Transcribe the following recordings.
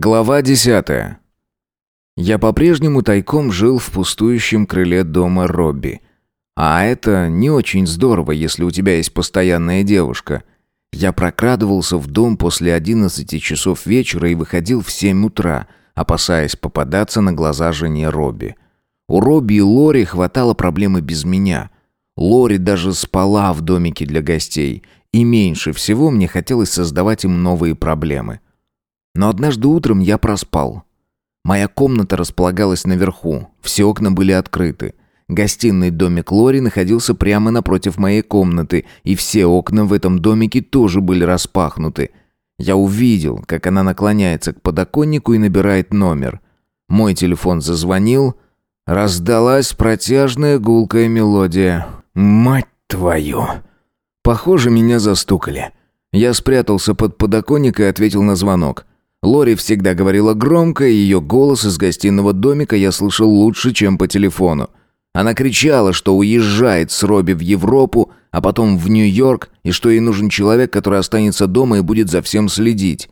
Глава десятая. Я по-прежнему тайком жил в пустующем крыле дома Робби. А это не очень здорово, если у тебя есть постоянная девушка. Я прокрадывался в дом после одиннадцати часов вечера и выходил в семь утра, опасаясь попадаться на глаза жене Робби. У Робби и Лори хватало проблемы без меня. Лори даже спала в домике для гостей, и меньше всего мне хотелось создавать им новые проблемы. Но однажды утром я проспал. Моя комната располагалась наверху, все окна были открыты. Гостиный домик Лори находился прямо напротив моей комнаты, и все окна в этом домике тоже были распахнуты. Я увидел, как она наклоняется к подоконнику и набирает номер. Мой телефон зазвонил, раздалась протяжная гулкая мелодия. «Мать твою!» Похоже, меня застукали. Я спрятался под подоконник и ответил на звонок. Лори всегда говорила громко, и ее голос из гостиного домика я слышал лучше, чем по телефону. Она кричала, что уезжает с Робби в Европу, а потом в Нью-Йорк, и что ей нужен человек, который останется дома и будет за всем следить.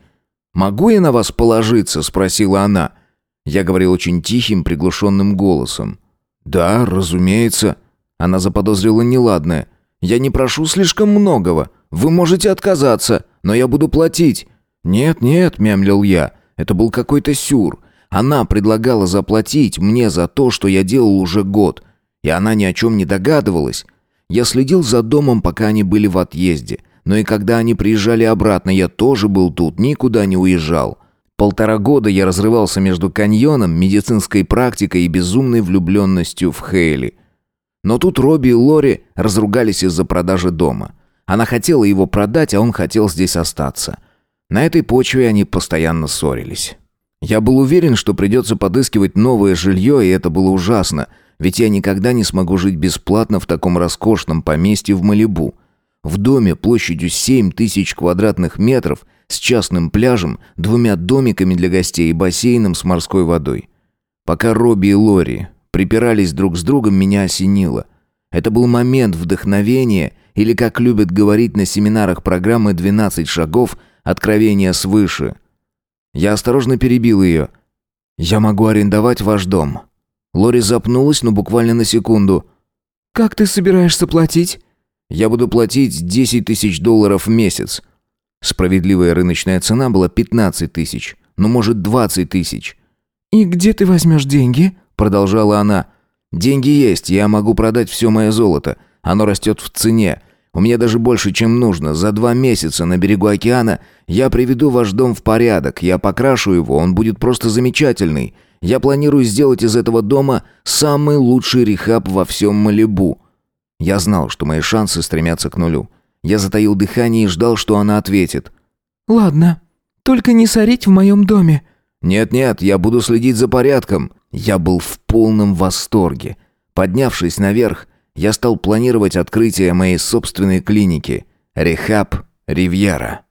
«Могу я на вас положиться?» – спросила она. Я говорил очень тихим, приглушенным голосом. «Да, разумеется». Она заподозрила неладное. «Я не прошу слишком многого. Вы можете отказаться, но я буду платить. «Нет, нет», — мямлил я, — «это был какой-то сюр. Она предлагала заплатить мне за то, что я делал уже год, и она ни о чем не догадывалась. Я следил за домом, пока они были в отъезде, но и когда они приезжали обратно, я тоже был тут, никуда не уезжал». Полтора года я разрывался между каньоном, медицинской практикой и безумной влюбленностью в Хейли. Но тут Робби и Лори разругались из-за продажи дома. Она хотела его продать, а он хотел здесь остаться. На этой почве они постоянно ссорились. Я был уверен, что придется подыскивать новое жилье, и это было ужасно, ведь я никогда не смогу жить бесплатно в таком роскошном поместье в Малибу. В доме площадью 7 тысяч квадратных метров, с частным пляжем, двумя домиками для гостей и бассейном с морской водой. Пока Робби и Лори припирались друг с другом, меня осенило. Это был момент вдохновения, или, как любят говорить на семинарах программы «12 шагов», Откровение свыше. Я осторожно перебил ее. «Я могу арендовать ваш дом». Лори запнулась, но буквально на секунду. «Как ты собираешься платить?» «Я буду платить 10 тысяч долларов в месяц». Справедливая рыночная цена была 15 тысяч, ну, может, 20 тысяч. «И где ты возьмешь деньги?» Продолжала она. «Деньги есть, я могу продать все мое золото. Оно растет в цене. У меня даже больше, чем нужно. За два месяца на берегу океана я приведу ваш дом в порядок. Я покрашу его, он будет просто замечательный. Я планирую сделать из этого дома самый лучший рехаб во всем Малибу. Я знал, что мои шансы стремятся к нулю. Я затаил дыхание и ждал, что она ответит. «Ладно, только не сорить в моем доме». «Нет-нет, я буду следить за порядком». Я был в полном восторге. Поднявшись наверх, я стал планировать открытие моей собственной клиники «Рехаб Ривьера».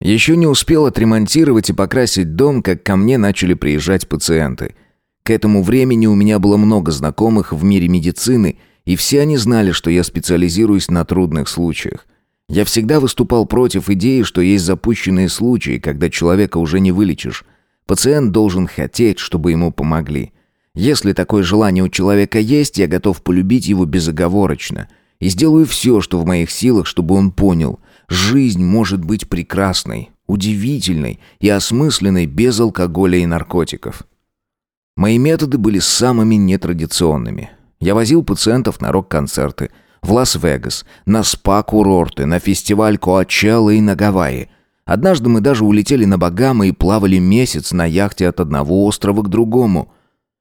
Еще не успел отремонтировать и покрасить дом, как ко мне начали приезжать пациенты. К этому времени у меня было много знакомых в мире медицины, и все они знали, что я специализируюсь на трудных случаях. Я всегда выступал против идеи, что есть запущенные случаи, когда человека уже не вылечишь. Пациент должен хотеть, чтобы ему помогли. Если такое желание у человека есть, я готов полюбить его безоговорочно. И сделаю все, что в моих силах, чтобы он понял. Жизнь может быть прекрасной, удивительной и осмысленной без алкоголя и наркотиков. Мои методы были самыми нетрадиционными. Я возил пациентов на рок-концерты, в Лас-Вегас, на спа-курорты, на фестиваль Коачелла и на Гавайи. Однажды мы даже улетели на Багамы и плавали месяц на яхте от одного острова к другому –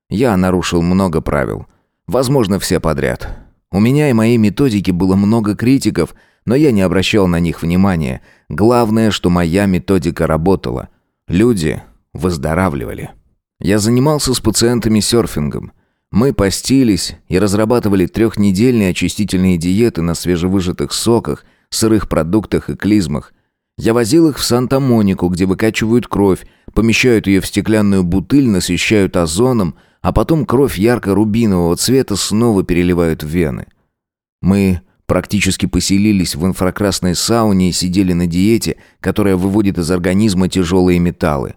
я нарушил много правил. Возможно, все подряд. У меня и моей методики было много критиков, но я не обращал на них внимания. Главное, что моя методика работала. Люди выздоравливали. Я занимался с пациентами серфингом. Мы постились и разрабатывали трехнедельные очистительные диеты на свежевыжатых соках, сырых продуктах и клизмах. Я возил их в Санта-Монику, где выкачивают кровь, помещают ее в стеклянную бутыль, насыщают озоном, а потом кровь ярко-рубинового цвета снова переливают в вены. Мы Практически поселились в инфракрасной сауне и сидели на диете, которая выводит из организма тяжелые металлы.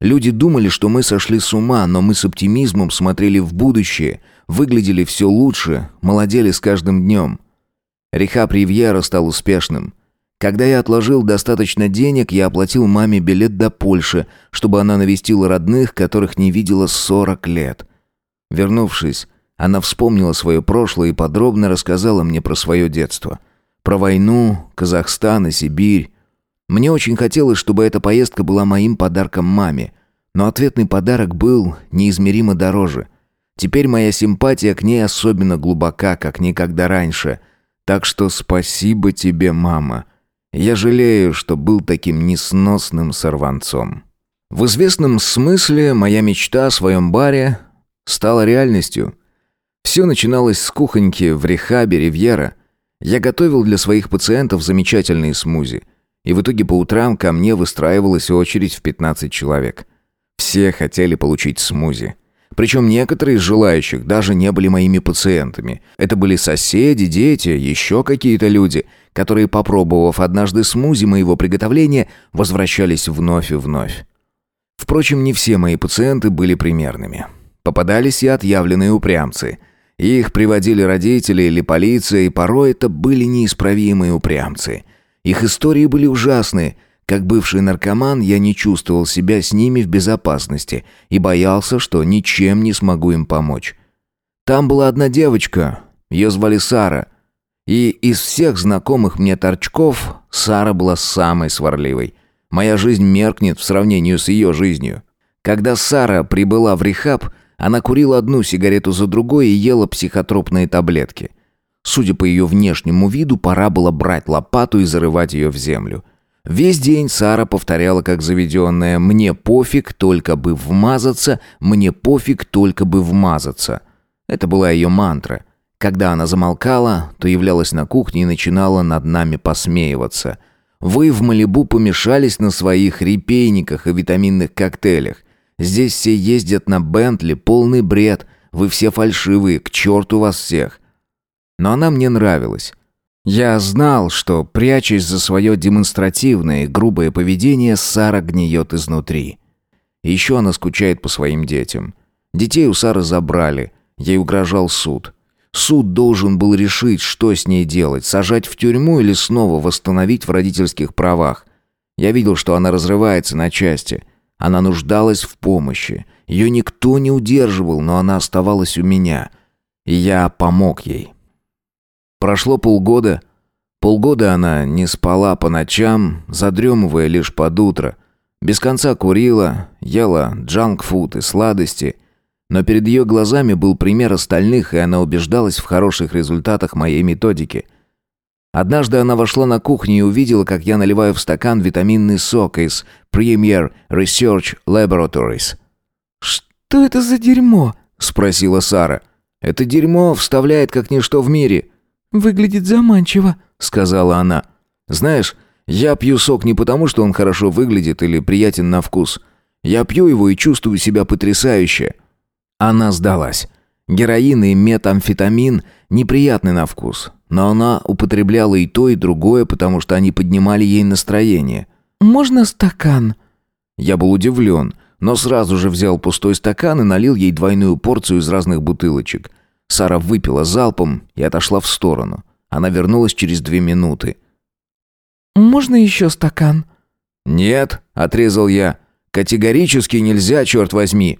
Люди думали, что мы сошли с ума, но мы с оптимизмом смотрели в будущее, выглядели все лучше, молодели с каждым днем. Рехаб Ривьера стал успешным. Когда я отложил достаточно денег, я оплатил маме билет до Польши, чтобы она навестила родных, которых не видела 40 лет. Вернувшись, она вспомнила свое прошлое и подробно рассказала мне про свое детство. Про войну, Казахстан и Сибирь. Мне очень хотелось, чтобы эта поездка была моим подарком маме. Но ответный подарок был неизмеримо дороже. Теперь моя симпатия к ней особенно глубока, как никогда раньше. Так что спасибо тебе, мама. Я жалею, что был таким несносным сорванцом. В известном смысле моя мечта о своем баре стала реальностью – все начиналось с кухоньки в рехабе Ривьера. Я готовил для своих пациентов замечательные смузи. И в итоге по утрам ко мне выстраивалась очередь в 15 человек. Все хотели получить смузи. Причем некоторые из желающих даже не были моими пациентами. Это были соседи, дети, еще какие-то люди, которые, попробовав однажды смузи моего приготовления, возвращались вновь и вновь. Впрочем, не все мои пациенты были примерными. Попадались и отъявленные упрямцы – их приводили родители или полиция, и порой это были неисправимые упрямцы. Их истории были ужасны. Как бывший наркоман, я не чувствовал себя с ними в безопасности и боялся, что ничем не смогу им помочь. Там была одна девочка, ее звали Сара. И из всех знакомых мне торчков Сара была самой сварливой. Моя жизнь меркнет в сравнении с ее жизнью. Когда Сара прибыла в рехаб, она курила одну сигарету за другой и ела психотропные таблетки. Судя по ее внешнему виду, пора было брать лопату и зарывать ее в землю. Весь день Сара повторяла как заведенная «мне пофиг, только бы вмазаться, мне пофиг, только бы вмазаться». Это была ее мантра. Когда она замолкала, то являлась на кухне и начинала над нами посмеиваться. Вы в Малибу помешались на своих репейниках и витаминных коктейлях. Здесь все ездят на Бентли, полный бред. Вы все фальшивые, к черту вас всех. Но она мне нравилась. Я знал, что, прячась за свое демонстративное и грубое поведение, Сара гниет изнутри. Еще она скучает по своим детям. Детей у Сары забрали. Ей угрожал суд. Суд должен был решить, что с ней делать, сажать в тюрьму или снова восстановить в родительских правах. Я видел, что она разрывается на части – она нуждалась в помощи. Ее никто не удерживал, но она оставалась у меня. И я помог ей. Прошло полгода. Полгода она не спала по ночам, задремывая лишь под утро. Без конца курила, ела джанк-фуд и сладости. Но перед ее глазами был пример остальных, и она убеждалась в хороших результатах моей методики. Однажды она вошла на кухню и увидела, как я наливаю в стакан витаминный сок из Premier Research Laboratories. «Что это за дерьмо?» – спросила Сара. «Это дерьмо вставляет как ничто в мире». «Выглядит заманчиво», – сказала она. «Знаешь, я пью сок не потому, что он хорошо выглядит или приятен на вкус. Я пью его и чувствую себя потрясающе». Она сдалась. Героин и метамфетамин неприятны на вкус, но она употребляла и то, и другое, потому что они поднимали ей настроение. «Можно стакан?» Я был удивлен, но сразу же взял пустой стакан и налил ей двойную порцию из разных бутылочек. Сара выпила залпом и отошла в сторону. Она вернулась через две минуты. «Можно еще стакан?» «Нет», — отрезал я. «Категорически нельзя, черт возьми».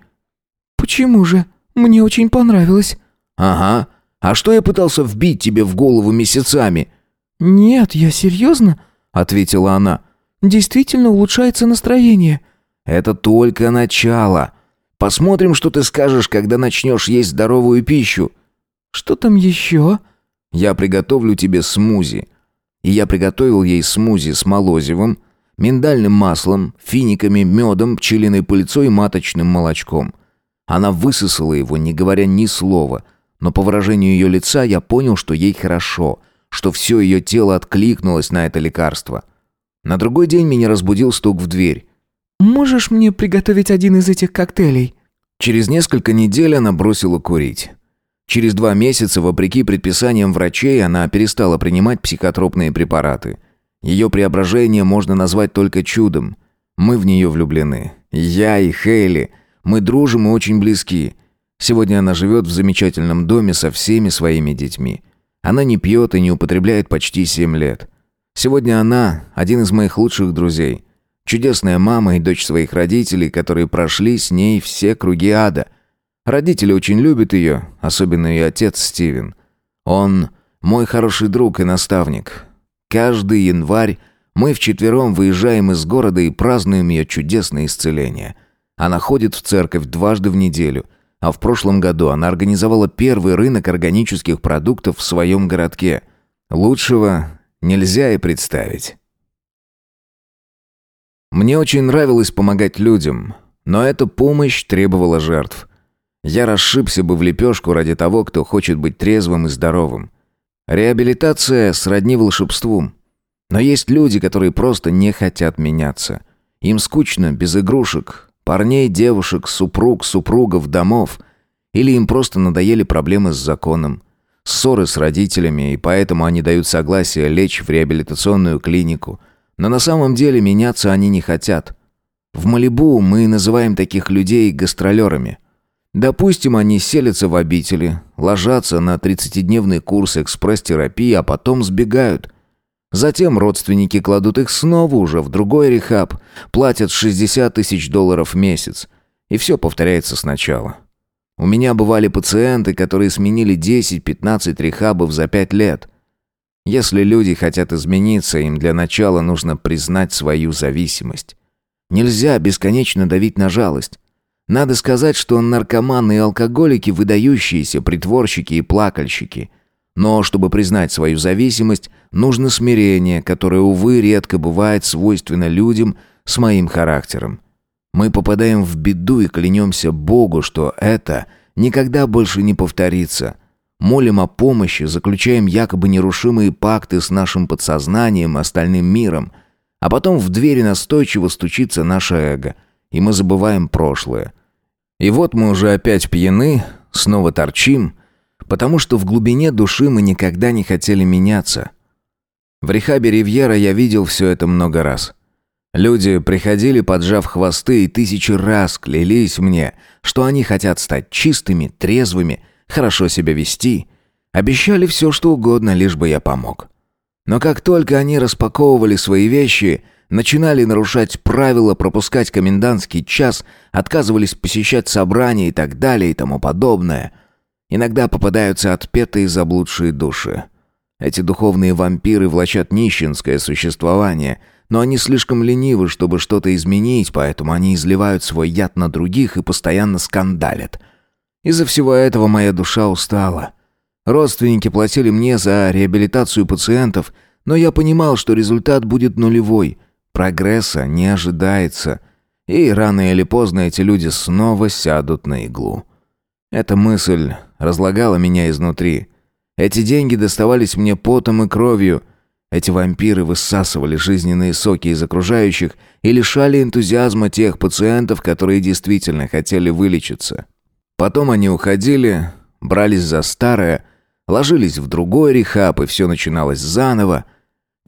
«Почему же?» Мне очень понравилось». «Ага. А что я пытался вбить тебе в голову месяцами?» «Нет, я серьезно», — ответила она. «Действительно улучшается настроение». «Это только начало. Посмотрим, что ты скажешь, когда начнешь есть здоровую пищу». «Что там еще?» «Я приготовлю тебе смузи». И я приготовил ей смузи с молозивом, миндальным маслом, финиками, медом, пчелиной пыльцой и маточным молочком. Она высосала его, не говоря ни слова, но по выражению ее лица я понял, что ей хорошо, что все ее тело откликнулось на это лекарство. На другой день меня разбудил стук в дверь. «Можешь мне приготовить один из этих коктейлей?» Через несколько недель она бросила курить. Через два месяца, вопреки предписаниям врачей, она перестала принимать психотропные препараты. Ее преображение можно назвать только чудом. Мы в нее влюблены. Я и Хейли. Мы дружим и очень близки. Сегодня она живет в замечательном доме со всеми своими детьми. Она не пьет и не употребляет почти семь лет. Сегодня она один из моих лучших друзей. Чудесная мама и дочь своих родителей, которые прошли с ней все круги ада. Родители очень любят ее, особенно ее отец Стивен. Он мой хороший друг и наставник. Каждый январь мы вчетвером выезжаем из города и празднуем ее чудесное исцеление. Она ходит в церковь дважды в неделю, а в прошлом году она организовала первый рынок органических продуктов в своем городке. Лучшего нельзя и представить. Мне очень нравилось помогать людям, но эта помощь требовала жертв. Я расшибся бы в лепешку ради того, кто хочет быть трезвым и здоровым. Реабилитация сродни волшебству. Но есть люди, которые просто не хотят меняться. Им скучно, без игрушек, парней, девушек, супруг, супругов, домов. Или им просто надоели проблемы с законом, ссоры с родителями, и поэтому они дают согласие лечь в реабилитационную клинику – но на самом деле меняться они не хотят. В Малибу мы называем таких людей гастролерами. Допустим, они селятся в обители, ложатся на 30-дневный курс экспресс-терапии, а потом сбегают. Затем родственники кладут их снова уже в другой рехаб, платят 60 тысяч долларов в месяц. И все повторяется сначала. У меня бывали пациенты, которые сменили 10-15 рехабов за 5 лет – если люди хотят измениться, им для начала нужно признать свою зависимость. Нельзя бесконечно давить на жалость. Надо сказать, что наркоманы и алкоголики – выдающиеся притворщики и плакальщики. Но чтобы признать свою зависимость, нужно смирение, которое, увы, редко бывает свойственно людям с моим характером. Мы попадаем в беду и клянемся Богу, что это никогда больше не повторится – Молим о помощи, заключаем якобы нерушимые пакты с нашим подсознанием остальным миром. А потом в двери настойчиво стучится наше эго, и мы забываем прошлое. И вот мы уже опять пьяны, снова торчим, потому что в глубине души мы никогда не хотели меняться. В рехабе Ривьера я видел все это много раз. Люди приходили, поджав хвосты, и тысячи раз клялись мне, что они хотят стать чистыми, трезвыми, хорошо себя вести. Обещали все, что угодно, лишь бы я помог. Но как только они распаковывали свои вещи, начинали нарушать правила, пропускать комендантский час, отказывались посещать собрания и так далее и тому подобное, иногда попадаются отпетые заблудшие души. Эти духовные вампиры влачат нищенское существование, но они слишком ленивы, чтобы что-то изменить, поэтому они изливают свой яд на других и постоянно скандалят – из-за всего этого моя душа устала. Родственники платили мне за реабилитацию пациентов, но я понимал, что результат будет нулевой. Прогресса не ожидается. И рано или поздно эти люди снова сядут на иглу. Эта мысль разлагала меня изнутри. Эти деньги доставались мне потом и кровью. Эти вампиры высасывали жизненные соки из окружающих и лишали энтузиазма тех пациентов, которые действительно хотели вылечиться. Потом они уходили, брались за старое, ложились в другой рехаб, и все начиналось заново.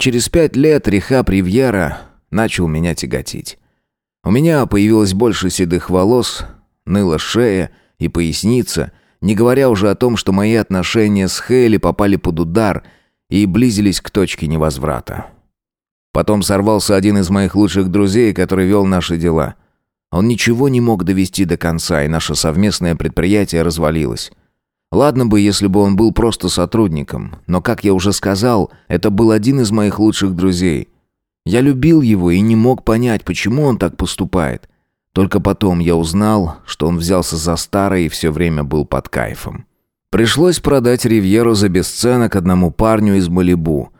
Через пять лет рехаб Ривьера начал меня тяготить. У меня появилось больше седых волос, ныла шея и поясница, не говоря уже о том, что мои отношения с Хейли попали под удар и близились к точке невозврата. Потом сорвался один из моих лучших друзей, который вел наши дела – он ничего не мог довести до конца, и наше совместное предприятие развалилось. Ладно бы, если бы он был просто сотрудником, но, как я уже сказал, это был один из моих лучших друзей. Я любил его и не мог понять, почему он так поступает. Только потом я узнал, что он взялся за старое и все время был под кайфом. Пришлось продать Ривьеру за бесценок одному парню из Малибу.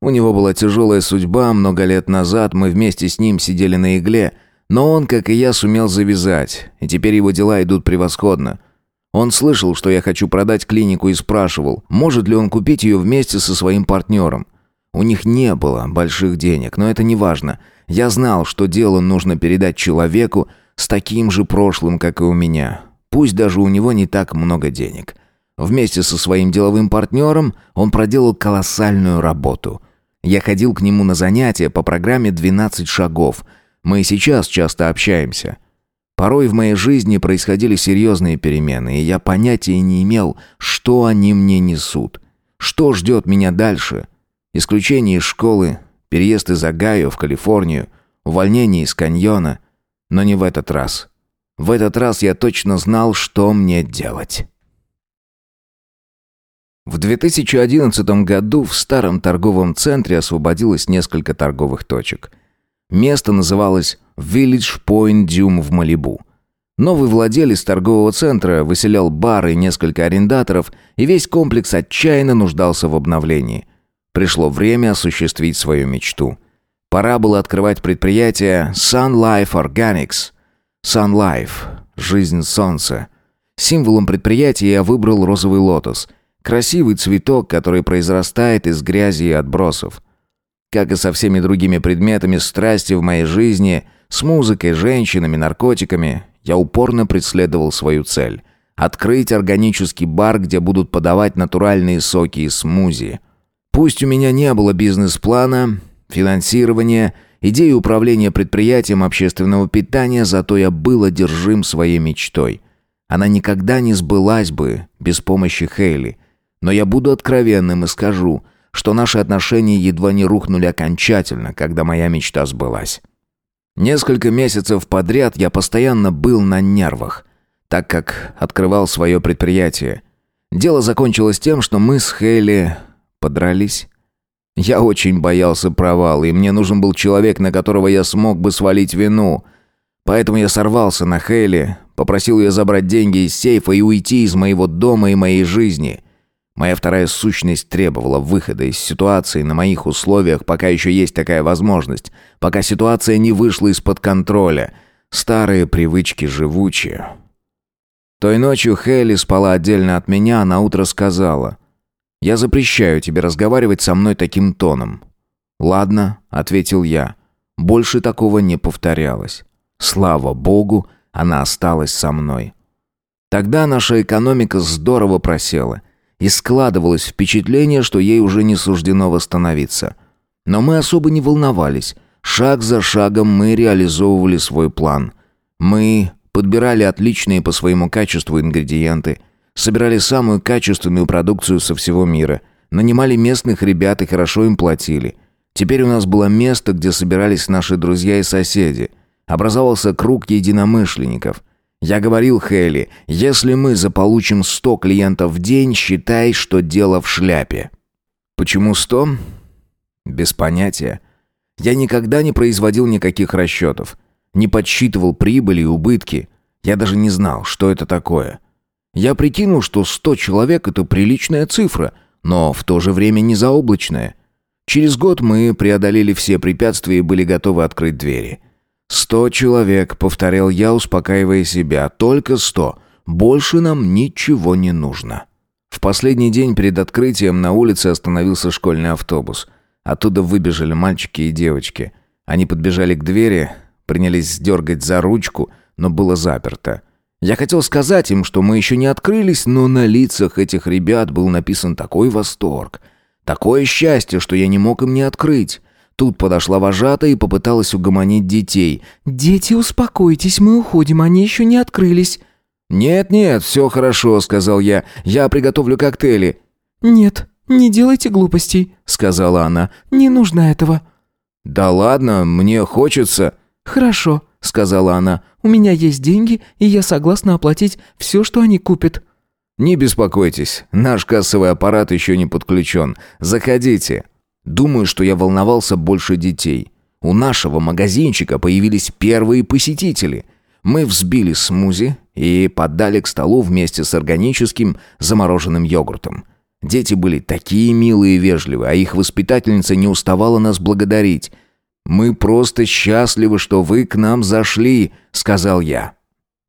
У него была тяжелая судьба, много лет назад мы вместе с ним сидели на игле – но он, как и я, сумел завязать, и теперь его дела идут превосходно. Он слышал, что я хочу продать клинику и спрашивал, может ли он купить ее вместе со своим партнером. У них не было больших денег, но это не важно. Я знал, что дело нужно передать человеку с таким же прошлым, как и у меня. Пусть даже у него не так много денег. Вместе со своим деловым партнером он проделал колоссальную работу. Я ходил к нему на занятия по программе «12 шагов». Мы и сейчас часто общаемся. Порой в моей жизни происходили серьезные перемены, и я понятия не имел, что они мне несут. Что ждет меня дальше? Исключение из школы, переезд из Огайо в Калифорнию, увольнение из каньона. Но не в этот раз. В этот раз я точно знал, что мне делать. В 2011 году в старом торговом центре освободилось несколько торговых точек. Место называлось Village Point Dune в Малибу. Новый владелец торгового центра выселял бары и несколько арендаторов, и весь комплекс отчаянно нуждался в обновлении. Пришло время осуществить свою мечту. Пора было открывать предприятие Sun Life Organics. Sun Life – жизнь солнца. Символом предприятия я выбрал розовый лотос – Красивый цветок, который произрастает из грязи и отбросов. Как и со всеми другими предметами страсти в моей жизни, с музыкой, женщинами, наркотиками, я упорно преследовал свою цель – открыть органический бар, где будут подавать натуральные соки и смузи. Пусть у меня не было бизнес-плана, финансирования, идеи управления предприятием общественного питания, зато я был одержим своей мечтой. Она никогда не сбылась бы без помощи Хейли. Но я буду откровенным и скажу, что наши отношения едва не рухнули окончательно, когда моя мечта сбылась. Несколько месяцев подряд я постоянно был на нервах, так как открывал свое предприятие. Дело закончилось тем, что мы с Хейли подрались. Я очень боялся провала, и мне нужен был человек, на которого я смог бы свалить вину. Поэтому я сорвался на Хейли, попросил ее забрать деньги из сейфа и уйти из моего дома и моей жизни. Моя вторая сущность требовала выхода из ситуации на моих условиях, пока еще есть такая возможность, пока ситуация не вышла из-под контроля. Старые привычки живучие. Той ночью Хейли спала отдельно от меня, а на утро сказала: "Я запрещаю тебе разговаривать со мной таким тоном". "Ладно", ответил я. Больше такого не повторялось. Слава богу, она осталась со мной. Тогда наша экономика здорово просела и складывалось впечатление, что ей уже не суждено восстановиться. Но мы особо не волновались. Шаг за шагом мы реализовывали свой план. Мы подбирали отличные по своему качеству ингредиенты, собирали самую качественную продукцию со всего мира, нанимали местных ребят и хорошо им платили. Теперь у нас было место, где собирались наши друзья и соседи. Образовался круг единомышленников – я говорил Хейли, если мы заполучим 100 клиентов в день, считай, что дело в шляпе. Почему 100? Без понятия. Я никогда не производил никаких расчетов. Не подсчитывал прибыли и убытки. Я даже не знал, что это такое. Я прикинул, что 100 человек – это приличная цифра, но в то же время не заоблачная. Через год мы преодолели все препятствия и были готовы открыть двери – «Сто человек», — повторял я, успокаивая себя. «Только сто. Больше нам ничего не нужно». В последний день перед открытием на улице остановился школьный автобус. Оттуда выбежали мальчики и девочки. Они подбежали к двери, принялись дергать за ручку, но было заперто. Я хотел сказать им, что мы еще не открылись, но на лицах этих ребят был написан такой восторг, такое счастье, что я не мог им не открыть. Тут подошла вожатая и попыталась угомонить детей. «Дети, успокойтесь, мы уходим, они еще не открылись». «Нет-нет, все хорошо», — сказал я. «Я приготовлю коктейли». «Нет, не делайте глупостей», — сказала она. «Не нужно этого». «Да ладно, мне хочется». «Хорошо», — сказала она. «У меня есть деньги, и я согласна оплатить все, что они купят». «Не беспокойтесь, наш кассовый аппарат еще не подключен. Заходите». Думаю, что я волновался больше детей. У нашего магазинчика появились первые посетители. Мы взбили смузи и подали к столу вместе с органическим замороженным йогуртом. Дети были такие милые и вежливые, а их воспитательница не уставала нас благодарить. «Мы просто счастливы, что вы к нам зашли», — сказал я.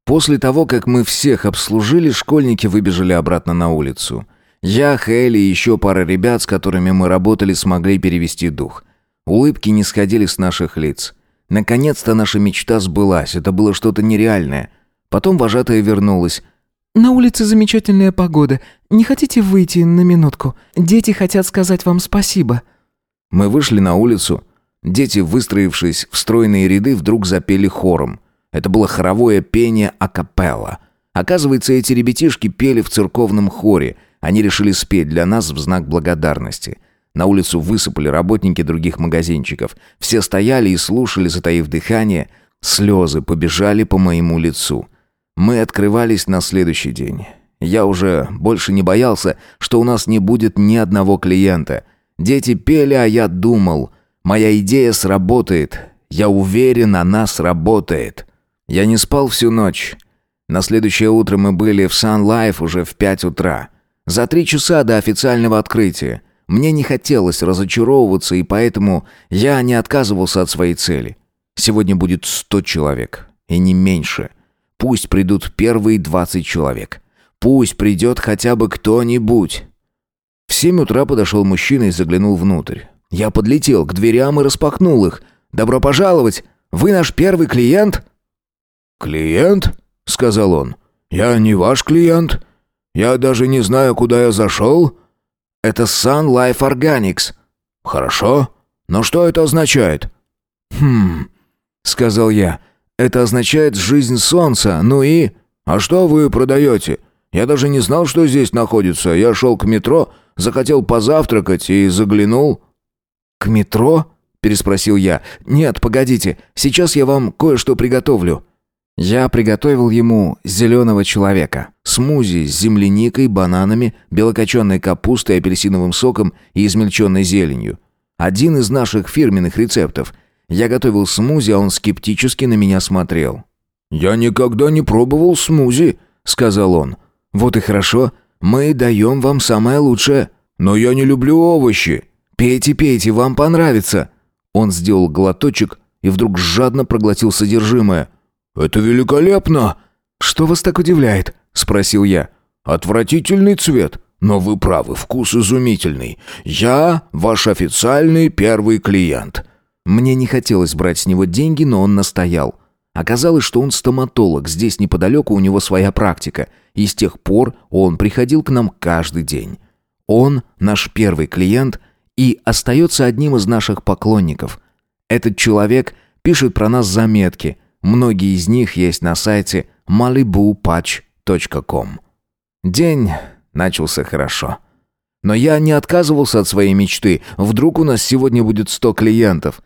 После того, как мы всех обслужили, школьники выбежали обратно на улицу. Я, Хелли и еще пара ребят, с которыми мы работали, смогли перевести дух. Улыбки не сходили с наших лиц. Наконец-то наша мечта сбылась, это было что-то нереальное. Потом вожатая вернулась. «На улице замечательная погода. Не хотите выйти на минутку? Дети хотят сказать вам спасибо». Мы вышли на улицу. Дети, выстроившись в стройные ряды, вдруг запели хором. Это было хоровое пение акапелла. Оказывается, эти ребятишки пели в церковном хоре. Они решили спеть для нас в знак благодарности. На улицу высыпали работники других магазинчиков. Все стояли и слушали, затаив дыхание. Слезы побежали по моему лицу. Мы открывались на следующий день. Я уже больше не боялся, что у нас не будет ни одного клиента. Дети пели, а я думал, моя идея сработает. Я уверен, она сработает. Я не спал всю ночь. На следующее утро мы были в Sun Life уже в пять утра. За три часа до официального открытия. Мне не хотелось разочаровываться, и поэтому я не отказывался от своей цели. Сегодня будет сто человек, и не меньше. Пусть придут первые двадцать человек. Пусть придет хотя бы кто-нибудь. В семь утра подошел мужчина и заглянул внутрь. Я подлетел к дверям и распахнул их. «Добро пожаловать! Вы наш первый клиент?» «Клиент?» — сказал он. «Я не ваш клиент. Я даже не знаю, куда я зашел». «Это Sun Life Organics». «Хорошо. Но что это означает?» «Хм...» — сказал я. «Это означает жизнь солнца, ну и...» «А что вы продаете? Я даже не знал, что здесь находится. Я шел к метро, захотел позавтракать и заглянул». «К метро?» — переспросил я. «Нет, погодите, сейчас я вам кое-что приготовлю». Я приготовил ему зеленого человека. Смузи с земляникой, бананами, белокоченной капустой, апельсиновым соком и измельченной зеленью. Один из наших фирменных рецептов. Я готовил смузи, а он скептически на меня смотрел. «Я никогда не пробовал смузи», — сказал он. «Вот и хорошо. Мы даем вам самое лучшее». «Но я не люблю овощи». «Пейте, пейте, вам понравится». Он сделал глоточек и вдруг жадно проглотил содержимое. «Это великолепно!» «Что вас так удивляет?» — спросил я. «Отвратительный цвет, но вы правы, вкус изумительный. Я ваш официальный первый клиент». Мне не хотелось брать с него деньги, но он настоял. Оказалось, что он стоматолог, здесь неподалеку у него своя практика, и с тех пор он приходил к нам каждый день. Он наш первый клиент и остается одним из наших поклонников. Этот человек пишет про нас заметки, многие из них есть на сайте malibupatch.com. День начался хорошо. Но я не отказывался от своей мечты, вдруг у нас сегодня будет 100 клиентов.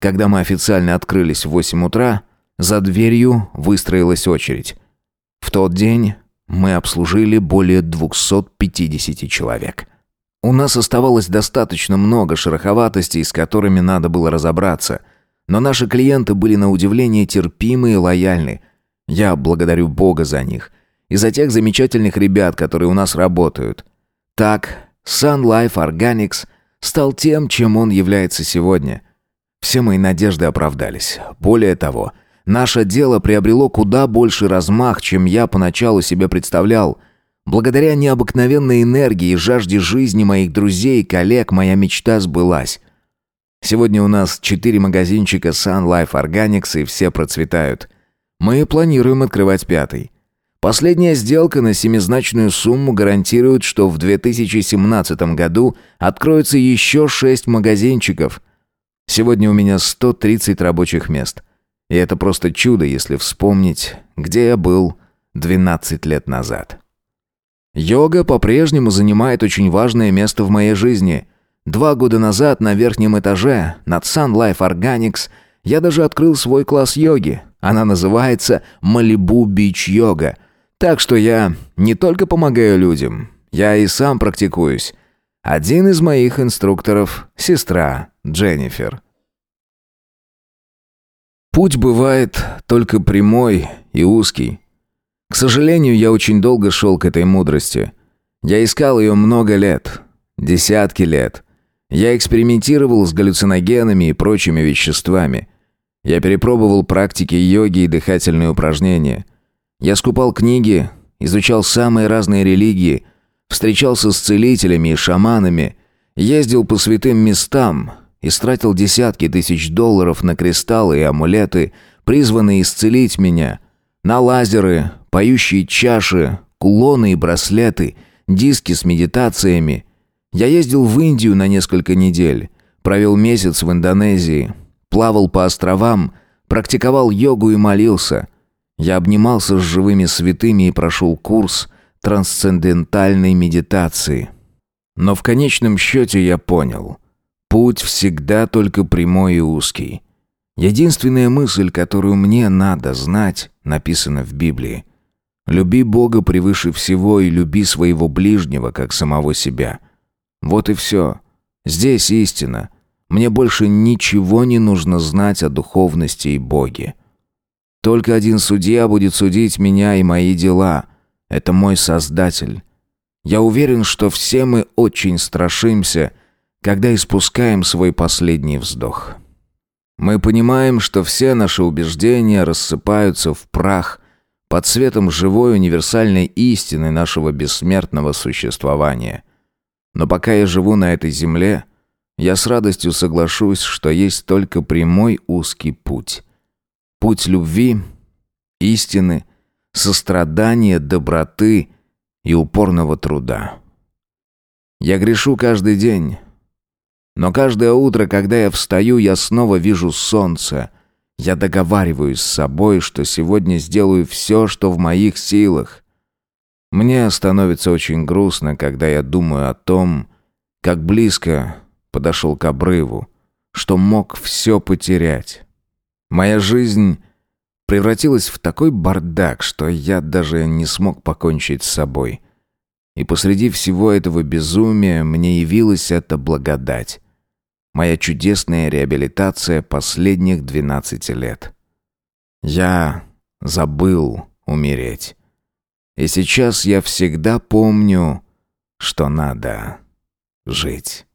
Когда мы официально открылись в 8 утра, за дверью выстроилась очередь. В тот день мы обслужили более 250 человек. У нас оставалось достаточно много шероховатостей, с которыми надо было разобраться. Но наши клиенты были на удивление терпимы и лояльны. Я благодарю Бога за них. И за тех замечательных ребят, которые у нас работают. Так, Sun Life Organics стал тем, чем он является сегодня. Все мои надежды оправдались. Более того, Наше дело приобрело куда больше размах, чем я поначалу себе представлял. Благодаря необыкновенной энергии и жажде жизни моих друзей и коллег моя мечта сбылась. Сегодня у нас четыре магазинчика Sun Life Organics и все процветают. Мы планируем открывать пятый. Последняя сделка на семизначную сумму гарантирует, что в 2017 году откроется еще шесть магазинчиков. Сегодня у меня 130 рабочих мест – и это просто чудо, если вспомнить, где я был 12 лет назад. Йога по-прежнему занимает очень важное место в моей жизни. Два года назад на верхнем этаже, над Sun Life Organics, я даже открыл свой класс йоги. Она называется Малибу Бич Йога. Так что я не только помогаю людям, я и сам практикуюсь. Один из моих инструкторов – сестра Дженнифер. Путь бывает только прямой и узкий. К сожалению, я очень долго шел к этой мудрости. Я искал ее много лет, десятки лет. Я экспериментировал с галлюциногенами и прочими веществами. Я перепробовал практики йоги и дыхательные упражнения. Я скупал книги, изучал самые разные религии, встречался с целителями и шаманами, ездил по святым местам, истратил десятки тысяч долларов на кристаллы и амулеты, призванные исцелить меня, на лазеры, поющие чаши, кулоны и браслеты, диски с медитациями. Я ездил в Индию на несколько недель, провел месяц в Индонезии, плавал по островам, практиковал йогу и молился. Я обнимался с живыми святыми и прошел курс трансцендентальной медитации. Но в конечном счете я понял, путь всегда только прямой и узкий. Единственная мысль, которую мне надо знать, написана в Библии. «Люби Бога превыше всего и люби своего ближнего, как самого себя». Вот и все. Здесь истина. Мне больше ничего не нужно знать о духовности и Боге. Только один судья будет судить меня и мои дела. Это мой Создатель. Я уверен, что все мы очень страшимся, когда испускаем свой последний вздох. Мы понимаем, что все наши убеждения рассыпаются в прах под светом живой универсальной истины нашего бессмертного существования. Но пока я живу на этой земле, я с радостью соглашусь, что есть только прямой узкий путь. Путь любви, истины, сострадания, доброты и упорного труда. Я грешу каждый день, но каждое утро, когда я встаю, я снова вижу солнце. Я договариваюсь с собой, что сегодня сделаю все, что в моих силах. Мне становится очень грустно, когда я думаю о том, как близко подошел к обрыву, что мог все потерять. Моя жизнь превратилась в такой бардак, что я даже не смог покончить с собой. И посреди всего этого безумия мне явилась эта благодать. Моя чудесная реабилитация последних 12 лет. Я забыл умереть. И сейчас я всегда помню, что надо жить.